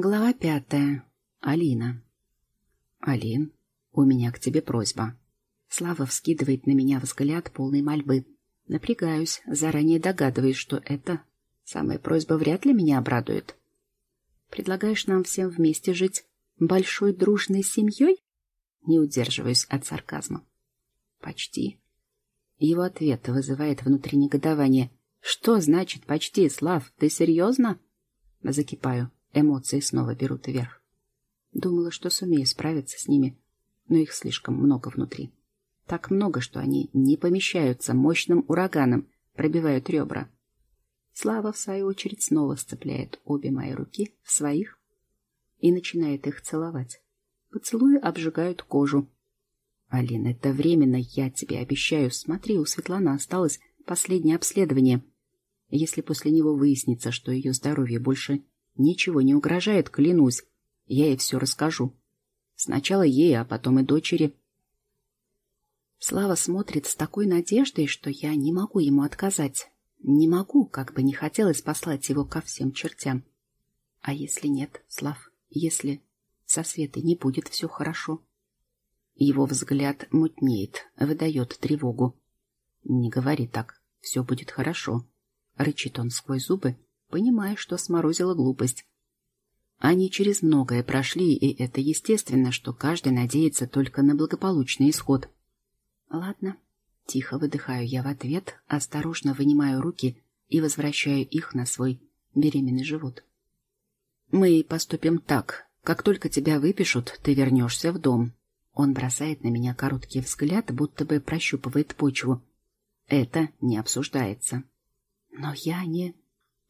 Глава пятая. Алина. Алин, у меня к тебе просьба. Слава вскидывает на меня взгляд полной мольбы. Напрягаюсь, заранее догадываясь, что это самая просьба вряд ли меня обрадует. Предлагаешь нам всем вместе жить большой дружной семьей? Не удерживаюсь от сарказма. Почти. Его ответ вызывает внутри негодование. Что значит почти, Слав? Ты серьезно? Закипаю. Эмоции снова берут вверх. Думала, что сумею справиться с ними, но их слишком много внутри. Так много, что они не помещаются мощным ураганом, пробивают ребра. Слава, в свою очередь, снова сцепляет обе мои руки в своих и начинает их целовать. Поцелуи обжигают кожу. «Алина, это временно, я тебе обещаю. Смотри, у Светланы осталось последнее обследование. Если после него выяснится, что ее здоровье больше ничего не угрожает, клянусь, я ей все расскажу. Сначала ей, а потом и дочери». Слава смотрит с такой надеждой, что я не могу ему отказать. Не могу, как бы не хотелось послать его ко всем чертям. А если нет, Слав, если со Светой не будет все хорошо? Его взгляд мутнеет, выдает тревогу. Не говори так, все будет хорошо. Рычит он сквозь зубы, понимая, что сморозила глупость. Они через многое прошли, и это естественно, что каждый надеется только на благополучный исход. Ладно, тихо выдыхаю я в ответ, осторожно вынимаю руки и возвращаю их на свой беременный живот. Мы поступим так. Как только тебя выпишут, ты вернешься в дом. Он бросает на меня короткий взгляд, будто бы прощупывает почву. Это не обсуждается. Но я не...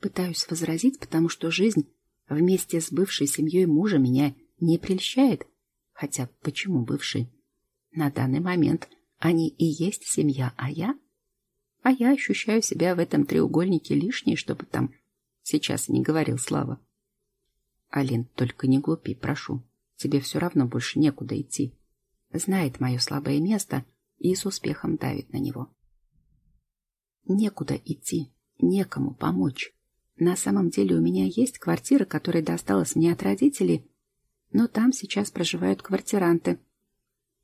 Пытаюсь возразить, потому что жизнь вместе с бывшей семьей мужа меня не прельщает. Хотя почему бывший? На данный момент они и есть семья, а я? А я ощущаю себя в этом треугольнике лишней, чтобы там сейчас не говорил Слава. Алин, только не глупи, прошу. Тебе все равно больше некуда идти. Знает мое слабое место и с успехом давит на него. Некуда идти, некому помочь. На самом деле у меня есть квартира, которая досталась мне от родителей, но там сейчас проживают квартиранты.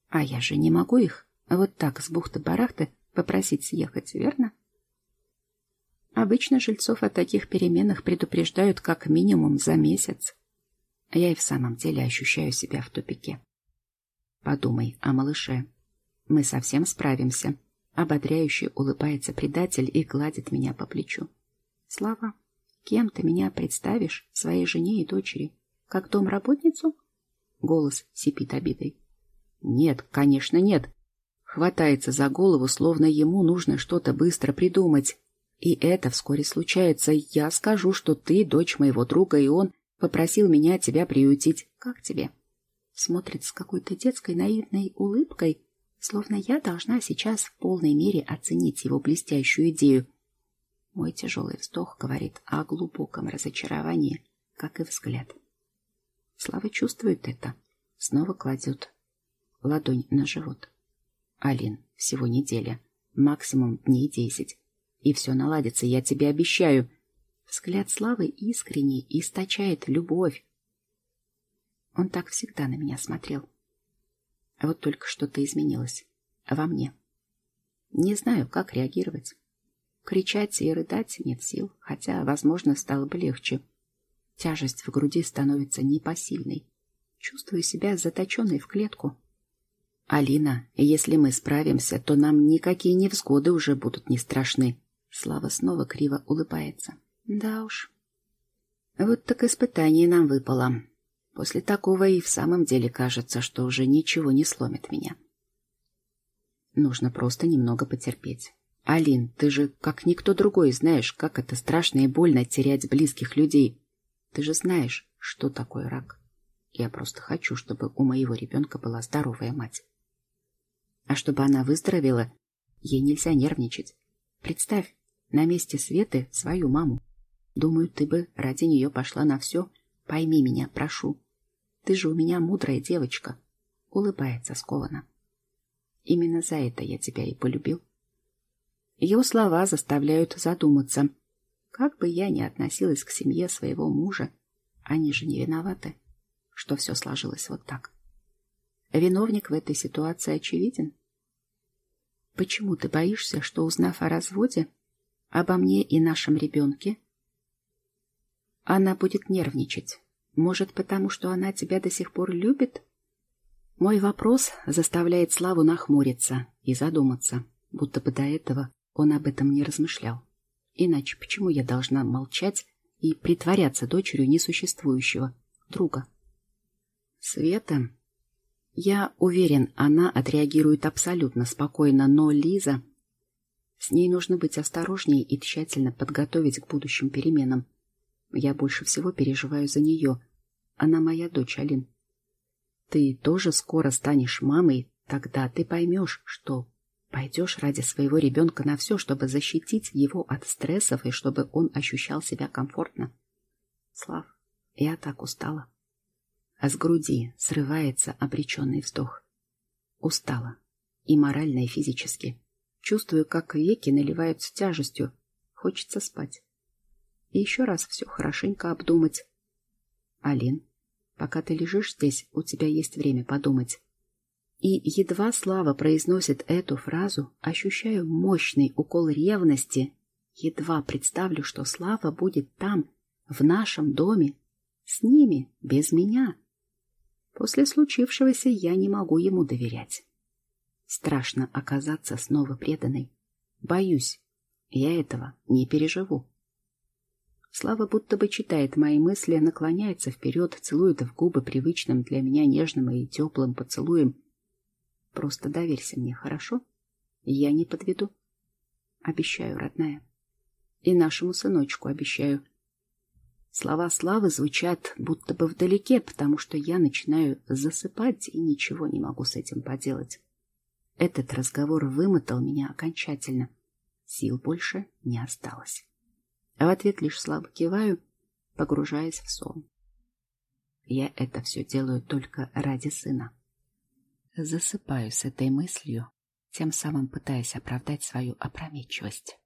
А я же не могу их вот так с бухты-барахты попросить съехать, верно? Обычно жильцов о таких переменах предупреждают как минимум за месяц. Я и в самом деле ощущаю себя в тупике. Подумай о малыше. Мы совсем справимся. Ободряюще улыбается предатель и гладит меня по плечу. Слава, кем ты меня представишь своей жене и дочери? Как домработницу? Голос сипит обидой. Нет, конечно, нет. Хватается за голову, словно ему нужно что-то быстро придумать. И это вскоре случается. Я скажу, что ты дочь моего друга, и он попросил меня тебя приютить. Как тебе? Смотрит с какой-то детской наивной улыбкой, словно я должна сейчас в полной мере оценить его блестящую идею. Мой тяжелый вздох говорит о глубоком разочаровании, как и взгляд. Слава чувствует это. Снова кладет ладонь на живот. Алин, всего неделя. Максимум дней десять. И все наладится, я тебе обещаю. Взгляд Славы искренний, источает любовь. Он так всегда на меня смотрел. А вот только что-то изменилось. Во мне. Не знаю, как реагировать. Кричать и рыдать нет сил, хотя, возможно, стало бы легче. Тяжесть в груди становится непосильной. Чувствую себя заточенной в клетку. «Алина, если мы справимся, то нам никакие невзгоды уже будут не страшны». Слава снова криво улыбается. «Да уж. Вот так испытание нам выпало. После такого и в самом деле кажется, что уже ничего не сломит меня. Нужно просто немного потерпеть. Алин, ты же, как никто другой, знаешь, как это страшно и больно терять близких людей. Ты же знаешь, что такое рак. Я просто хочу, чтобы у моего ребенка была здоровая мать. А чтобы она выздоровела, ей нельзя нервничать. Представь, на месте Светы свою маму. Думаю, ты бы ради нее пошла на все. Пойми меня, прошу. Ты же у меня мудрая девочка. Улыбается скованно. Именно за это я тебя и полюбил. Ее слова заставляют задуматься. Как бы я ни относилась к семье своего мужа, Они же не виноваты, что все сложилось вот так. Виновник в этой ситуации очевиден. Почему ты боишься, что, узнав о разводе, обо мне и нашем ребенке, она будет нервничать? Может, потому что она тебя до сих пор любит? Мой вопрос заставляет Славу нахмуриться и задуматься, будто бы до этого он об этом не размышлял. Иначе почему я должна молчать и притворяться дочерью несуществующего друга? Света... Я уверен, она отреагирует абсолютно спокойно, но Лиза... С ней нужно быть осторожнее и тщательно подготовить к будущим переменам. Я больше всего переживаю за нее. Она моя дочь, Алин. Ты тоже скоро станешь мамой, тогда ты поймешь, что пойдешь ради своего ребенка на все, чтобы защитить его от стрессов и чтобы он ощущал себя комфортно. Слав, я так устала. А с груди срывается обреченный вздох. Устала. И морально, и физически. Чувствую, как веки наливаются тяжестью. Хочется спать и еще раз все хорошенько обдумать. Алин, пока ты лежишь здесь, у тебя есть время подумать. И едва Слава произносит эту фразу, ощущаю мощный укол ревности. Едва представлю, что Слава будет там, в нашем доме, с ними, без меня. После случившегося я не могу ему доверять. Страшно оказаться снова преданной. Боюсь, я этого не переживу. Слава будто бы читает мои мысли, наклоняется вперед, целует в губы привычным для меня нежным и теплым поцелуем. Просто доверься мне, хорошо? Я не подведу. Обещаю, родная. И нашему сыночку обещаю. Слова Славы звучат будто бы вдалеке, потому что я начинаю засыпать и ничего не могу с этим поделать. Этот разговор вымотал меня окончательно. Сил больше не осталось а в ответ лишь слабо киваю, погружаясь в сон. Я это все делаю только ради сына. Засыпаю с этой мыслью, тем самым пытаясь оправдать свою опрометчивость.